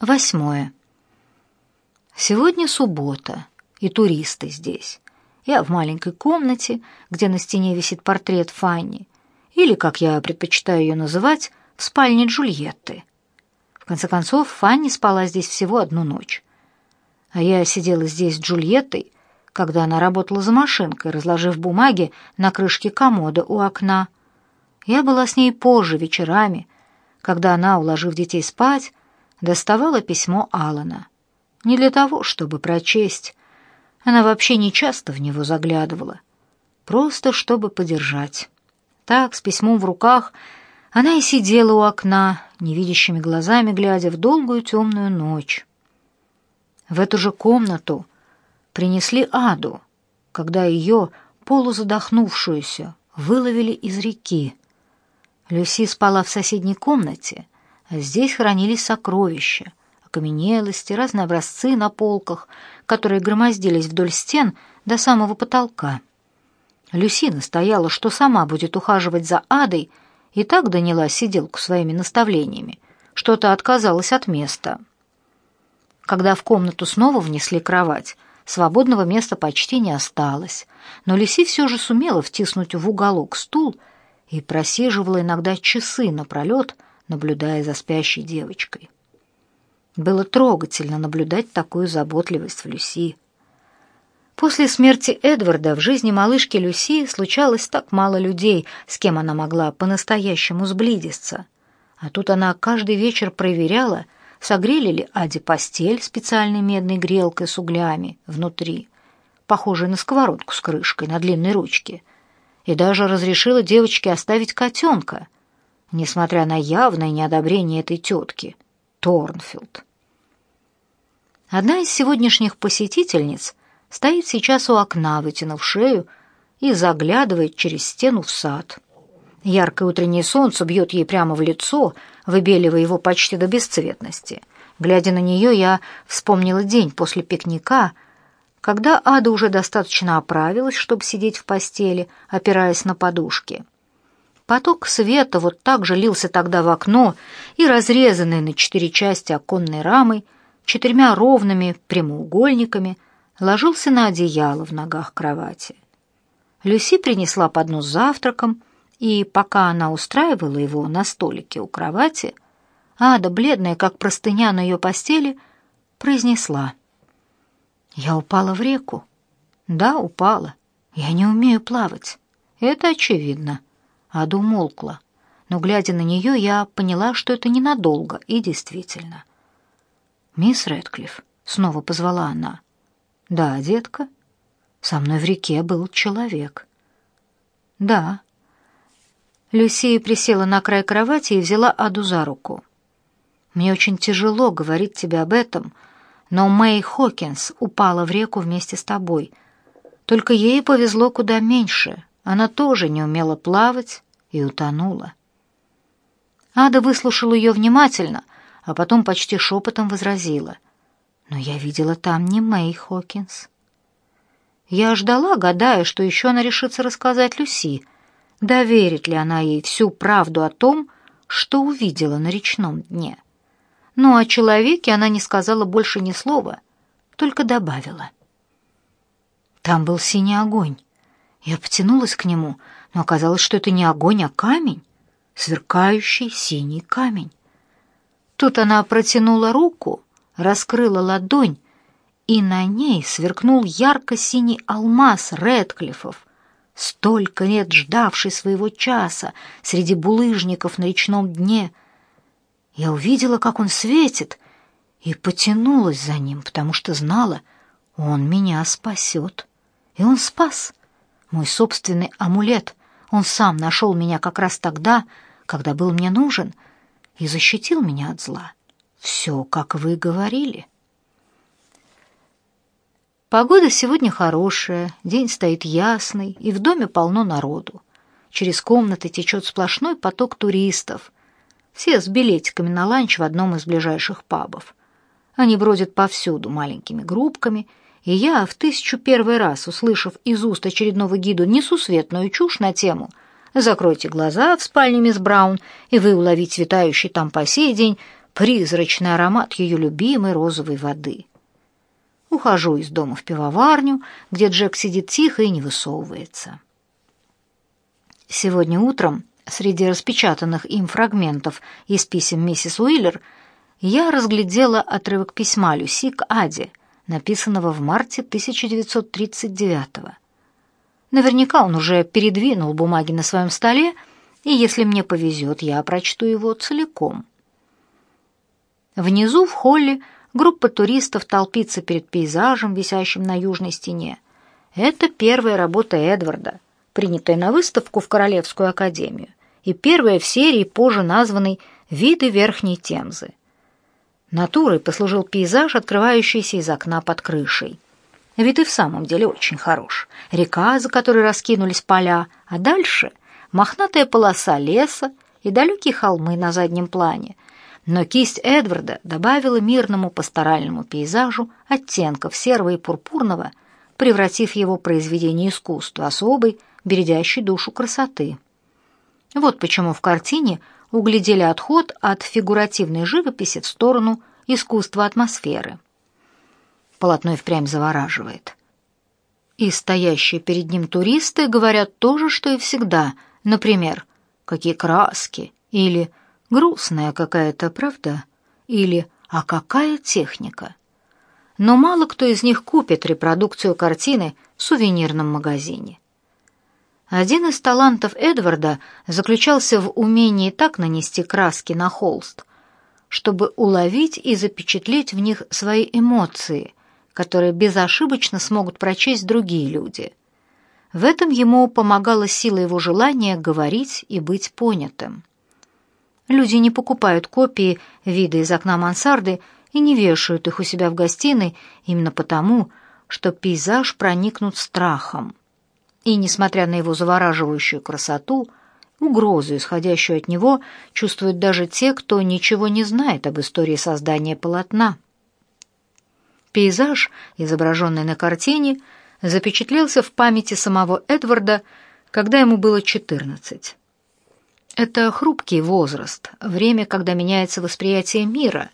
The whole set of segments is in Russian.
Восьмое. Сегодня суббота, и туристы здесь. Я в маленькой комнате, где на стене висит портрет Фанни, или, как я предпочитаю ее называть, в спальне Джульетты. В конце концов, Фанни спала здесь всего одну ночь. А я сидела здесь с Джульеттой, когда она работала за машинкой, разложив бумаги на крышке комода у окна. Я была с ней позже, вечерами, когда она, уложив детей спать, доставала письмо Алана. Не для того, чтобы прочесть. Она вообще не часто в него заглядывала. Просто чтобы подержать. Так, с письмом в руках, она и сидела у окна, невидящими глазами глядя в долгую темную ночь. В эту же комнату принесли Аду, когда ее, полузадохнувшуюся, выловили из реки. Люси спала в соседней комнате, здесь хранились сокровища, окаменелости, разные образцы на полках, которые громоздились вдоль стен до самого потолка. Люси настояла, что сама будет ухаживать за Адой, и так доняла сиделку своими наставлениями, что-то отказалась от места. Когда в комнату снова внесли кровать, свободного места почти не осталось, но Люси все же сумела втиснуть в уголок стул и просиживала иногда часы напролет, наблюдая за спящей девочкой. Было трогательно наблюдать такую заботливость в Люси. После смерти Эдварда в жизни малышки Люси случалось так мало людей, с кем она могла по-настоящему сблизиться. А тут она каждый вечер проверяла, согрели ли Аде постель специальной медной грелкой с углями внутри, похожей на сковородку с крышкой на длинной ручке, и даже разрешила девочке оставить котенка, несмотря на явное неодобрение этой тетки, Торнфилд. Одна из сегодняшних посетительниц стоит сейчас у окна, вытянув шею, и заглядывает через стену в сад. Яркое утреннее солнце бьет ей прямо в лицо, выбеливая его почти до бесцветности. Глядя на нее, я вспомнила день после пикника, когда Ада уже достаточно оправилась, чтобы сидеть в постели, опираясь на подушки. Поток света вот так же лился тогда в окно, и разрезанный на четыре части оконной рамой, четырьмя ровными прямоугольниками, ложился на одеяло в ногах кровати. Люси принесла поднос с завтраком, и пока она устраивала его на столике у кровати, Ада, бледная, как простыня на ее постели, произнесла. «Я упала в реку». «Да, упала. Я не умею плавать. Это очевидно». Ада умолкла, но, глядя на нее, я поняла, что это ненадолго, и действительно. «Мисс Рэдклифф», — снова позвала она. «Да, детка, со мной в реке был человек». «Да». Люсия присела на край кровати и взяла Аду за руку. «Мне очень тяжело говорить тебе об этом, но Мэй Хокинс упала в реку вместе с тобой. Только ей повезло куда меньше. Она тоже не умела плавать и утонула. Ада выслушала ее внимательно, а потом почти шепотом возразила. «Но я видела там не Мэй Хокинс». Я ждала, гадая, что еще она решится рассказать Люси, доверит ли она ей всю правду о том, что увидела на речном дне. Но о человеке она не сказала больше ни слова, только добавила. Там был синий огонь. Я потянулась к нему, но оказалось, что это не огонь, а камень, сверкающий синий камень. Тут она протянула руку, раскрыла ладонь, и на ней сверкнул ярко-синий алмаз Редклифов, столько лет ждавший своего часа среди булыжников на речном дне. Я увидела, как он светит, и потянулась за ним, потому что знала, он меня спасет. И он спас мой собственный амулет. Он сам нашел меня как раз тогда, когда был мне нужен, и защитил меня от зла. Все, как вы говорили. Погода сегодня хорошая, день стоит ясный, и в доме полно народу. Через комнаты течет сплошной поток туристов. Все с билетиками на ланч в одном из ближайших пабов. Они бродят повсюду маленькими группками — и я в тысячу первый раз, услышав из уст очередного гида несусветную чушь на тему «Закройте глаза в спальне мисс Браун, и вы уловите витающий там по сей день призрачный аромат ее любимой розовой воды. Ухожу из дома в пивоварню, где Джек сидит тихо и не высовывается. Сегодня утром, среди распечатанных им фрагментов из писем миссис Уиллер, я разглядела отрывок письма Люси к Аде, написанного в марте 1939 -го. Наверняка он уже передвинул бумаги на своем столе, и если мне повезет, я прочту его целиком. Внизу в холле группа туристов толпится перед пейзажем, висящим на южной стене. Это первая работа Эдварда, принятая на выставку в Королевскую академию, и первая в серии позже названной «Виды Верхней Темзы». Натурой послужил пейзаж, открывающийся из окна под крышей. Вид и в самом деле очень хорош. Река, за которой раскинулись поля, а дальше мохнатая полоса леса и далекие холмы на заднем плане. Но кисть Эдварда добавила мирному пасторальному пейзажу оттенков серого и пурпурного, превратив его произведение искусства особой, бередящей душу красоты. Вот почему в картине углядели отход от фигуративной живописи в сторону искусства атмосферы. Полотно и впрямь завораживает. И стоящие перед ним туристы говорят то же, что и всегда. Например, «Какие краски!» или «Грустная какая-то, правда?» или «А какая техника?» Но мало кто из них купит репродукцию картины в сувенирном магазине. Один из талантов Эдварда заключался в умении так нанести краски на холст, чтобы уловить и запечатлеть в них свои эмоции, которые безошибочно смогут прочесть другие люди. В этом ему помогала сила его желания говорить и быть понятым. Люди не покупают копии вида из окна мансарды и не вешают их у себя в гостиной именно потому, что пейзаж проникнут страхом. И, несмотря на его завораживающую красоту, угрозу, исходящую от него, чувствуют даже те, кто ничего не знает об истории создания полотна. Пейзаж, изображенный на картине, запечатлелся в памяти самого Эдварда, когда ему было 14. Это хрупкий возраст, время, когда меняется восприятие мира,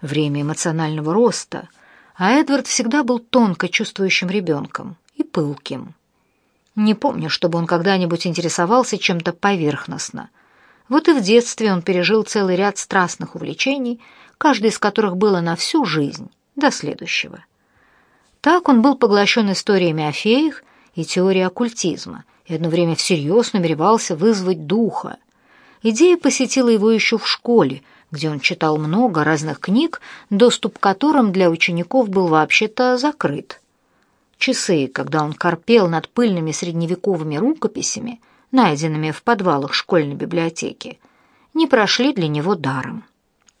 время эмоционального роста, а Эдвард всегда был тонко чувствующим ребенком и пылким. Не помню, чтобы он когда-нибудь интересовался чем-то поверхностно. Вот и в детстве он пережил целый ряд страстных увлечений, каждое из которых было на всю жизнь до следующего. Так он был поглощен историями о феях и теорией оккультизма, и одно время всерьез намеревался вызвать духа. Идея посетила его еще в школе, где он читал много разных книг, доступ к которым для учеников был вообще-то закрыт. Часы, когда он корпел над пыльными средневековыми рукописями, найденными в подвалах школьной библиотеки, не прошли для него даром.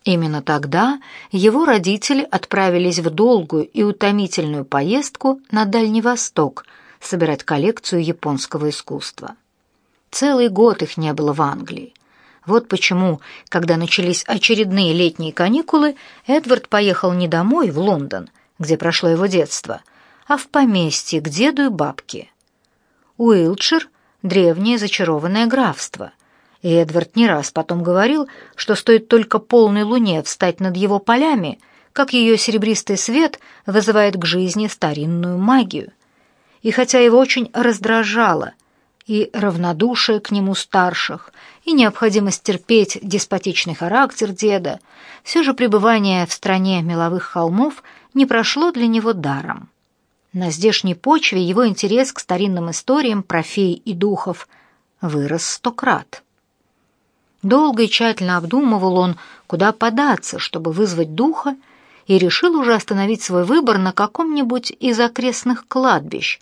Именно тогда его родители отправились в долгую и утомительную поездку на Дальний Восток собирать коллекцию японского искусства. Целый год их не было в Англии. Вот почему, когда начались очередные летние каникулы, Эдвард поехал не домой, в Лондон, где прошло его детство, а в поместье к деду и бабке. Уилтшир — древнее зачарованное графство — и Эдвард не раз потом говорил, что стоит только полной луне встать над его полями, как ее серебристый свет вызывает к жизни старинную магию. И хотя его очень раздражало и равнодушие к нему старших, и необходимость терпеть деспотичный характер деда, все же пребывание в стране меловых холмов не прошло для него даром. На здешней почве его интерес к старинным историям про фей и духов вырос сто крат. Долго и тщательно обдумывал он, куда податься, чтобы вызвать духа, и решил уже остановить свой выбор на каком-нибудь из окрестных кладбищ,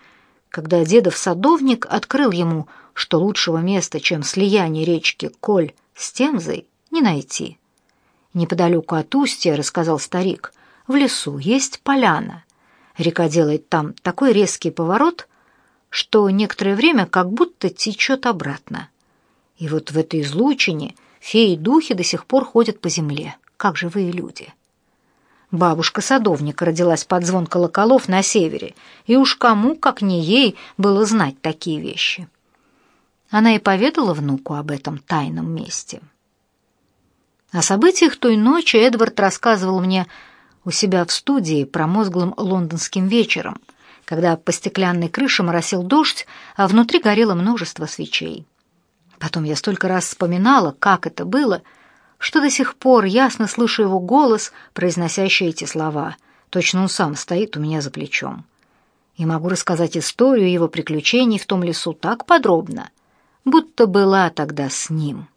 когда дедов садовник открыл ему, что лучшего места, чем слияние речки Коль с Темзой, не найти. Неподалеку от устья, рассказал старик, в лесу есть поляна. Река делает там такой резкий поворот, что некоторое время как будто течет обратно. И вот в этой излучине феи и духи до сих пор ходят по земле, как живые люди. Бабушка садовника родилась под звон колоколов на севере, и уж кому, как не ей, было знать такие вещи. Она и поведала внуку об этом тайном месте. О событиях той ночи Эдвард рассказывал мне у себя в студии промозглым лондонским вечером, когда по стеклянной крыше моросил дождь, а внутри горело множество свечей. Потом я столько раз вспоминала, как это было, что до сих пор ясно слышу его голос, произносящий эти слова. Точно он сам стоит у меня за плечом. И могу рассказать историю его приключений в том лесу так подробно, будто была тогда с ним.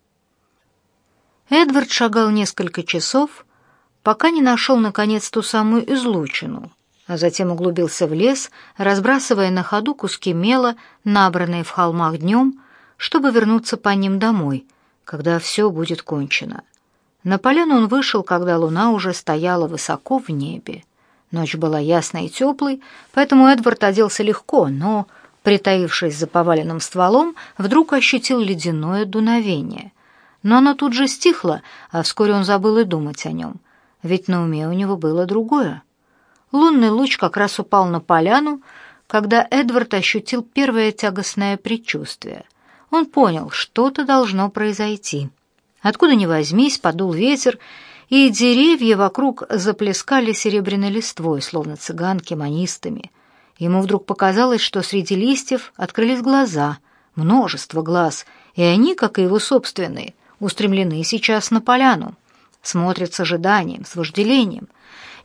Эдвард шагал несколько часов, пока не нашел, наконец, ту самую излучину, а затем углубился в лес, разбрасывая на ходу куски мела, набранные в холмах днем, чтобы вернуться по ним домой, когда все будет кончено. На поляну он вышел, когда луна уже стояла высоко в небе. Ночь была ясной и теплой, поэтому Эдвард оделся легко, но, притаившись за поваленным стволом, вдруг ощутил ледяное дуновение. Но оно тут же стихло, а вскоре он забыл и думать о нем — ведь на уме у него было другое. Лунный луч как раз упал на поляну, когда Эдвард ощутил первое тягостное предчувствие. Он понял, что-то должно произойти. Откуда ни возьмись, подул ветер, и деревья вокруг заплескали серебряной листвой, словно цыганки манистами. Ему вдруг показалось, что среди листьев открылись глаза, множество глаз, и они, как и его собственные, устремлены сейчас на поляну смотрит с ожиданием, с вожделением.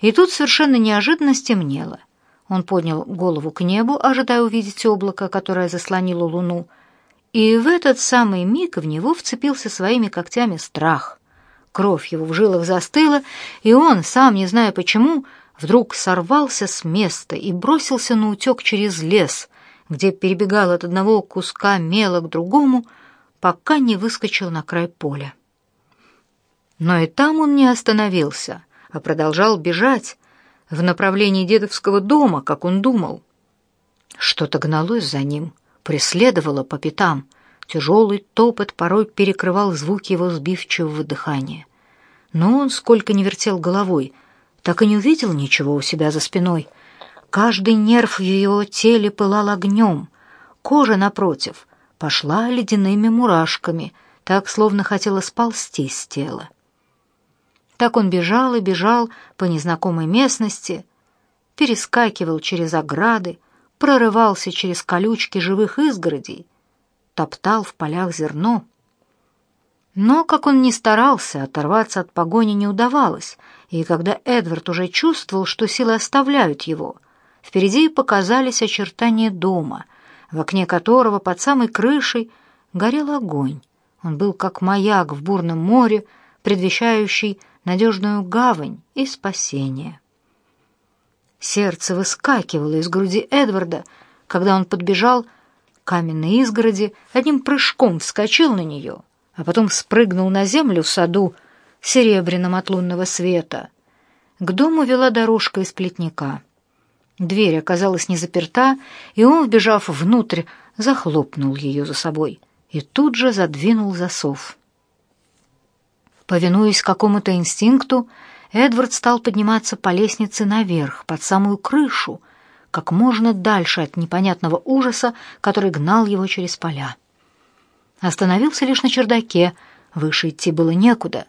И тут совершенно неожиданно стемнело. Он поднял голову к небу, ожидая увидеть облако, которое заслонило луну, и в этот самый миг в него вцепился своими когтями страх. Кровь его в жилах застыла, и он, сам не зная почему, вдруг сорвался с места и бросился на утек через лес, где перебегал от одного куска мела к другому, пока не выскочил на край поля. Но и там он не остановился, а продолжал бежать в направлении дедовского дома, как он думал. Что-то гналось за ним, преследовало по пятам. Тяжелый топот порой перекрывал звуки его сбивчивого дыхания. Но он, сколько не вертел головой, так и не увидел ничего у себя за спиной. Каждый нерв в его теле пылал огнем. Кожа, напротив, пошла ледяными мурашками, так, словно хотела сползти с тела. Так он бежал и бежал по незнакомой местности, перескакивал через ограды, прорывался через колючки живых изгородей, топтал в полях зерно. Но, как он ни старался, оторваться от погони не удавалось, и когда Эдвард уже чувствовал, что силы оставляют его, впереди показались очертания дома, в окне которого под самой крышей горел огонь. Он был как маяк в бурном море, предвещающий надежную гавань и спасение. Сердце выскакивало из груди Эдварда, когда он подбежал к каменной изгороди, одним прыжком вскочил на нее, а потом спрыгнул на землю в саду, серебряном от лунного света. К дому вела дорожка из плетника. Дверь оказалась не заперта, и он, вбежав внутрь, захлопнул ее за собой и тут же задвинул засов. Повинуясь какому-то инстинкту, Эдвард стал подниматься по лестнице наверх, под самую крышу, как можно дальше от непонятного ужаса, который гнал его через поля. Остановился лишь на чердаке, выше идти было некуда.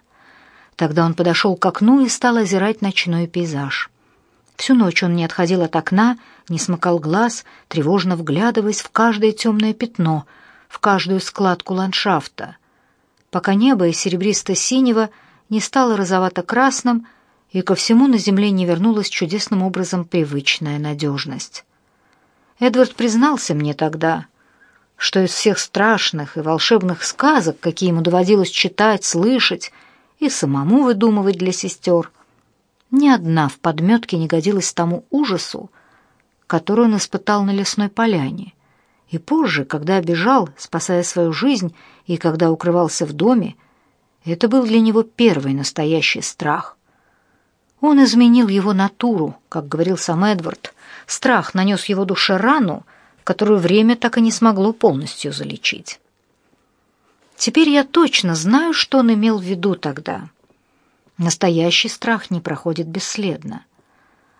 Тогда он подошел к окну и стал озирать ночной пейзаж. Всю ночь он не отходил от окна, не смыкал глаз, тревожно вглядываясь в каждое темное пятно, в каждую складку ландшафта — пока небо из серебристо-синего не стало розовато-красным, и ко всему на земле не вернулась чудесным образом привычная надежность. Эдвард признался мне тогда, что из всех страшных и волшебных сказок, какие ему доводилось читать, слышать и самому выдумывать для сестер, ни одна в подметке не годилась тому ужасу, который он испытал на лесной поляне. И позже, когда бежал, спасая свою жизнь, и когда укрывался в доме, это был для него первый настоящий страх. Он изменил его натуру, как говорил сам Эдвард. Страх нанес его душе рану, которую время так и не смогло полностью залечить. Теперь я точно знаю, что он имел в виду тогда. Настоящий страх не проходит бесследно.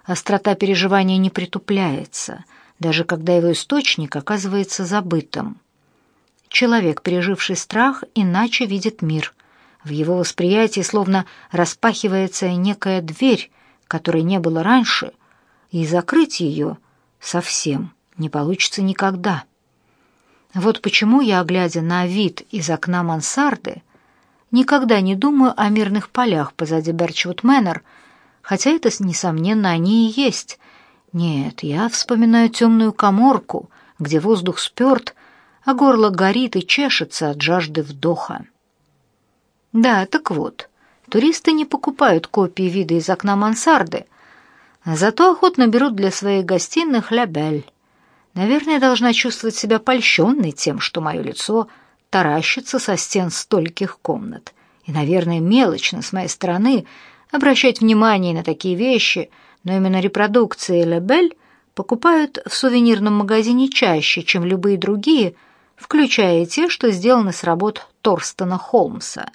Острота переживания не притупляется — даже когда его источник оказывается забытым. Человек, переживший страх, иначе видит мир. В его восприятии словно распахивается некая дверь, которой не было раньше, и закрыть ее совсем не получится никогда. Вот почему я, глядя на вид из окна мансарды, никогда не думаю о мирных полях позади Берчвуд Мэннер, хотя это, несомненно, они и есть. Нет, я вспоминаю темную коморку, где воздух спёрт, а горло горит и чешется от жажды вдоха. Да, так вот, туристы не покупают копии вида из окна мансарды, зато охотно берут для своих гостиных лябель. Наверное, должна чувствовать себя польщенной тем, что мое лицо таращится со стен стольких комнат. И, наверное, мелочно с моей стороны обращать внимание на такие вещи, но именно репродукции Лебель покупают в сувенирном магазине чаще, чем любые другие, включая те, что сделаны с работ Торстена Холмса.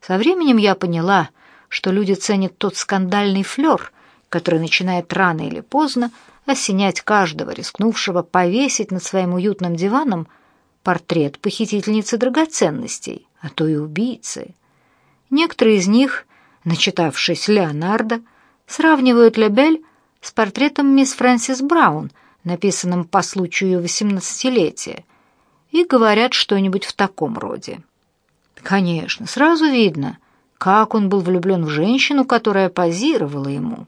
Со временем я поняла, что люди ценят тот скандальный флёр, который начинает рано или поздно осенять каждого, рискнувшего повесить над своим уютным диваном портрет похитительницы драгоценностей, а то и убийцы. Некоторые из них, начитавшись Леонардо, сравнивают Лебель с портретом мисс Фрэнсис Браун, написанным по случаю ее восемнадцатилетия, и говорят что-нибудь в таком роде. Конечно, сразу видно, как он был влюблен в женщину, которая позировала ему.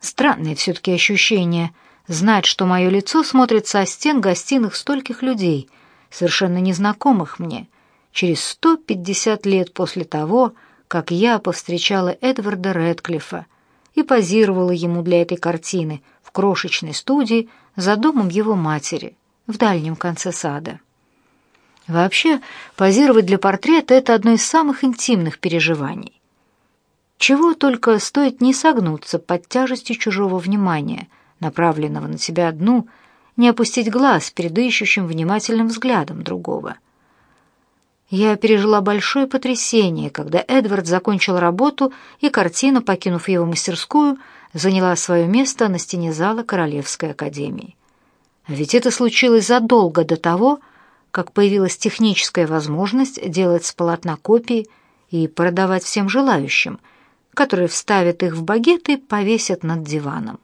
Странное все-таки ощущение знать, что мое лицо смотрит со стен гостиных стольких людей, совершенно незнакомых мне, через 150 лет после того, как я повстречала Эдварда Рэдклиффа и позировала ему для этой картины в крошечной студии за домом его матери в дальнем конце сада. Вообще, позировать для портрета — это одно из самых интимных переживаний. Чего только стоит не согнуться под тяжестью чужого внимания, направленного на себя одну, не опустить глаз перед ищущим внимательным взглядом другого. Я пережила большое потрясение, когда Эдвард закончил работу, и картина, покинув его мастерскую, заняла свое место на стене зала Королевской академии. А ведь это случилось задолго до того, как появилась техническая возможность делать с полотна копии и продавать всем желающим – которые вставят их в багеты и повесят над диваном.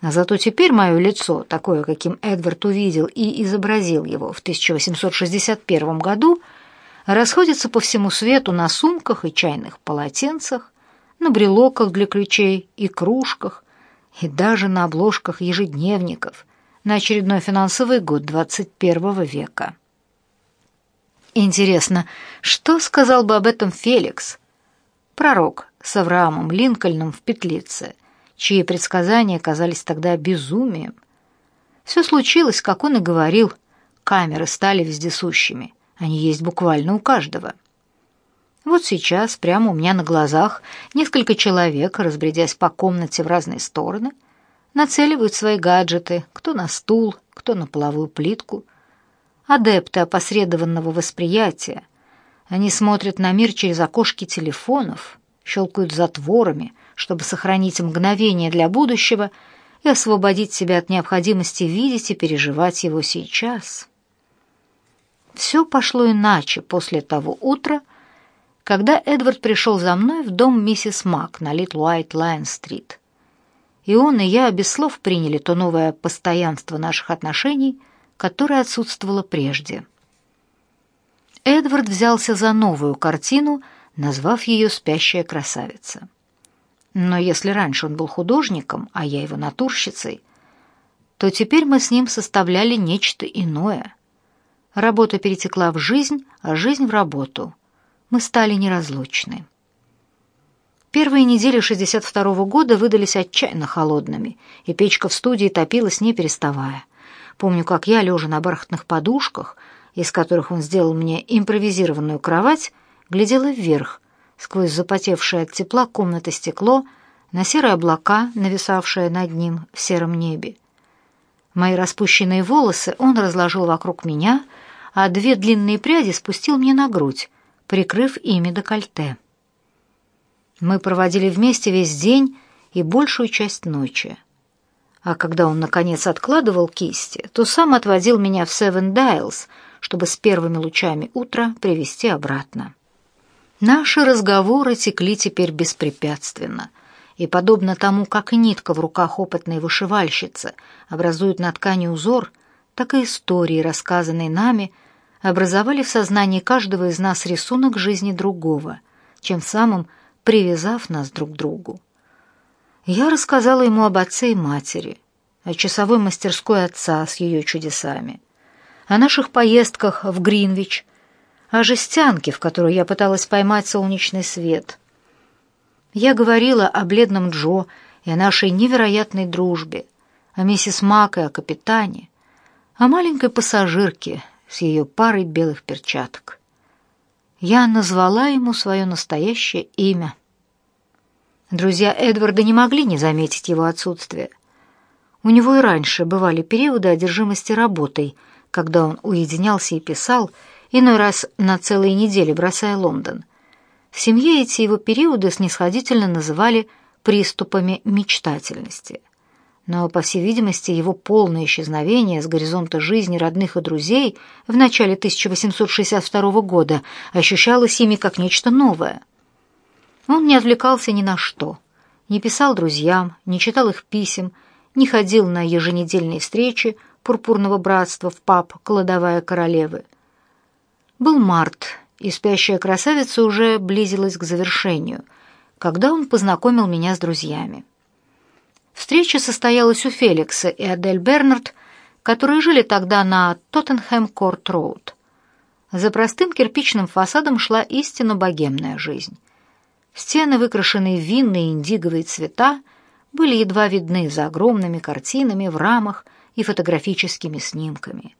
А зато теперь мое лицо, такое, каким Эдвард увидел и изобразил его в 1861 году, расходится по всему свету на сумках и чайных полотенцах, на брелоках для ключей и кружках, и даже на обложках ежедневников на очередной финансовый год 21 века. Интересно, что сказал бы об этом Феликс, пророк, с Авраамом Линкольном в петлице, чьи предсказания казались тогда безумием. Все случилось, как он и говорил, камеры стали вездесущими, они есть буквально у каждого. Вот сейчас, прямо у меня на глазах, несколько человек, разбредясь по комнате в разные стороны, нацеливают свои гаджеты, кто на стул, кто на половую плитку. Адепты опосредованного восприятия. Они смотрят на мир через окошки телефонов — щелкают затворами, чтобы сохранить мгновение для будущего и освободить себя от необходимости видеть и переживать его сейчас. Все пошло иначе после того утра, когда Эдвард пришел за мной в дом миссис Мак на Литл Уайт Лайн-стрит. И он, и я без слов приняли то новое постоянство наших отношений, которое отсутствовало прежде. Эдвард взялся за новую картину — назвав ее «Спящая красавица». Но если раньше он был художником, а я его натурщицей, то теперь мы с ним составляли нечто иное. Работа перетекла в жизнь, а жизнь в работу. Мы стали неразлучны. Первые недели 62 -го года выдались отчаянно холодными, и печка в студии топилась не переставая. Помню, как я, лежа на бархатных подушках, из которых он сделал мне импровизированную кровать, глядела вверх, сквозь запотевшее от тепла комнаты стекло, на серые облака, нависавшие над ним в сером небе. Мои распущенные волосы он разложил вокруг меня, а две длинные пряди спустил мне на грудь, прикрыв ими декольте. Мы проводили вместе весь день и большую часть ночи. А когда он, наконец, откладывал кисти, то сам отводил меня в Севен Дайлс, чтобы с первыми лучами утра привести обратно. Наши разговоры текли теперь беспрепятственно, и, подобно тому, как нитка в руках опытной вышивальщицы образует на ткани узор, так и истории, рассказанные нами, образовали в сознании каждого из нас рисунок жизни другого, чем самым привязав нас друг к другу. Я рассказала ему об отце и матери, о часовой мастерской отца с ее чудесами, о наших поездках в Гринвич, о жестянке, в которую я пыталась поймать солнечный свет. Я говорила о бледном Джо и о нашей невероятной дружбе, о миссис Мак и о капитане, о маленькой пассажирке с ее парой белых перчаток. Я назвала ему свое настоящее имя. Друзья Эдварда не могли не заметить его отсутствие. У него и раньше бывали периоды одержимости работой, когда он уединялся и писал, иной раз на целые недели бросая Лондон. В семье эти его периоды снисходительно называли приступами мечтательности. Но, по всей видимости, его полное исчезновение с горизонта жизни родных и друзей в начале 1862 года ощущалось ими как нечто новое. Он не отвлекался ни на что, не писал друзьям, не читал их писем, не ходил на еженедельные встречи пурпурного братства в паб «Кладовая королевы», был март, и спящая красавица уже близилась к завершению, когда он познакомил меня с друзьями. Встреча состоялась у Феликса и Адель Бернард, которые жили тогда на Тоттенхэм-Корт-Роуд. За простым кирпичным фасадом шла истинно богемная жизнь. Стены, выкрашенные в винные индиговые цвета, были едва видны за огромными картинами в рамах и фотографическими снимками.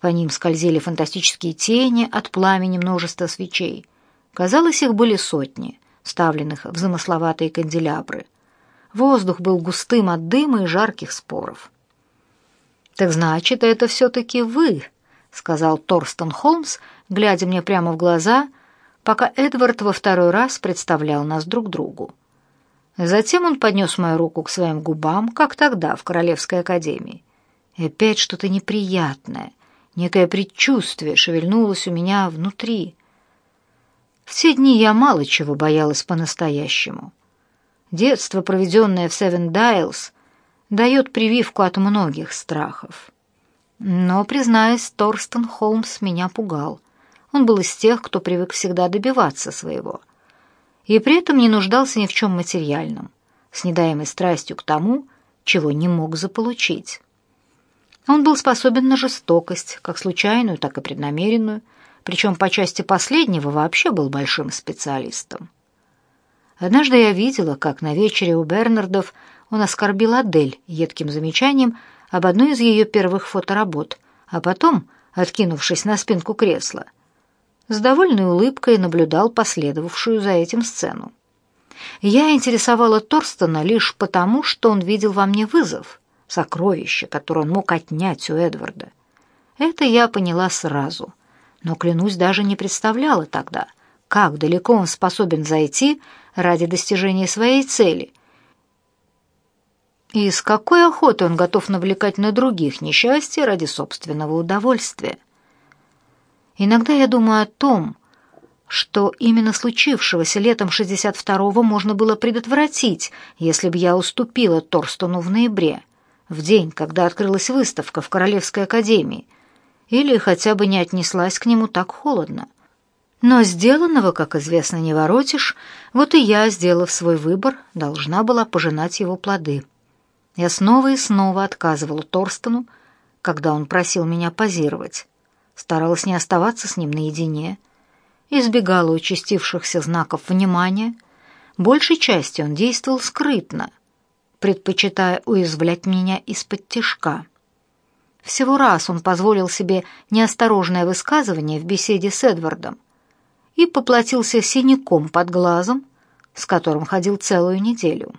По ним скользили фантастические тени от пламени множества свечей. Казалось, их были сотни, ставленных в замысловатые канделябры. Воздух был густым от дыма и жарких споров. «Так значит, это все-таки вы», — сказал Торстон Холмс, глядя мне прямо в глаза, пока Эдвард во второй раз представлял нас друг другу. Затем он поднес мою руку к своим губам, как тогда в Королевской академии. И опять что-то неприятное, Некое предчувствие шевельнулось у меня внутри. В те дни я мало чего боялась по-настоящему. Детство, проведенное в Севен Дайлс, дает прививку от многих страхов. Но, признаюсь, Торстен Холмс меня пугал. Он был из тех, кто привык всегда добиваться своего. И при этом не нуждался ни в чем материальном, с недаемой страстью к тому, чего не мог заполучить. Он был способен на жестокость, как случайную, так и преднамеренную, причем по части последнего вообще был большим специалистом. Однажды я видела, как на вечере у Бернардов он оскорбил Адель едким замечанием об одной из ее первых фоторабот, а потом, откинувшись на спинку кресла, с довольной улыбкой наблюдал последовавшую за этим сцену. Я интересовала Торстона лишь потому, что он видел во мне вызов — сокровище, которое он мог отнять у Эдварда. Это я поняла сразу, но, клянусь, даже не представляла тогда, как далеко он способен зайти ради достижения своей цели и с какой охотой он готов навлекать на других несчастье ради собственного удовольствия. Иногда я думаю о том, что именно случившегося летом 62-го можно было предотвратить, если бы я уступила Торстону в ноябре в день, когда открылась выставка в Королевской академии, или хотя бы не отнеслась к нему так холодно. Но сделанного, как известно, не воротишь, вот и я, сделав свой выбор, должна была пожинать его плоды. Я снова и снова отказывала Торстену, когда он просил меня позировать. Старалась не оставаться с ним наедине, избегала участившихся знаков внимания. Большей частью он действовал скрытно — предпочитая уязвлять меня из-под тишка. Всего раз он позволил себе неосторожное высказывание в беседе с Эдвардом и поплатился синяком под глазом, с которым ходил целую неделю.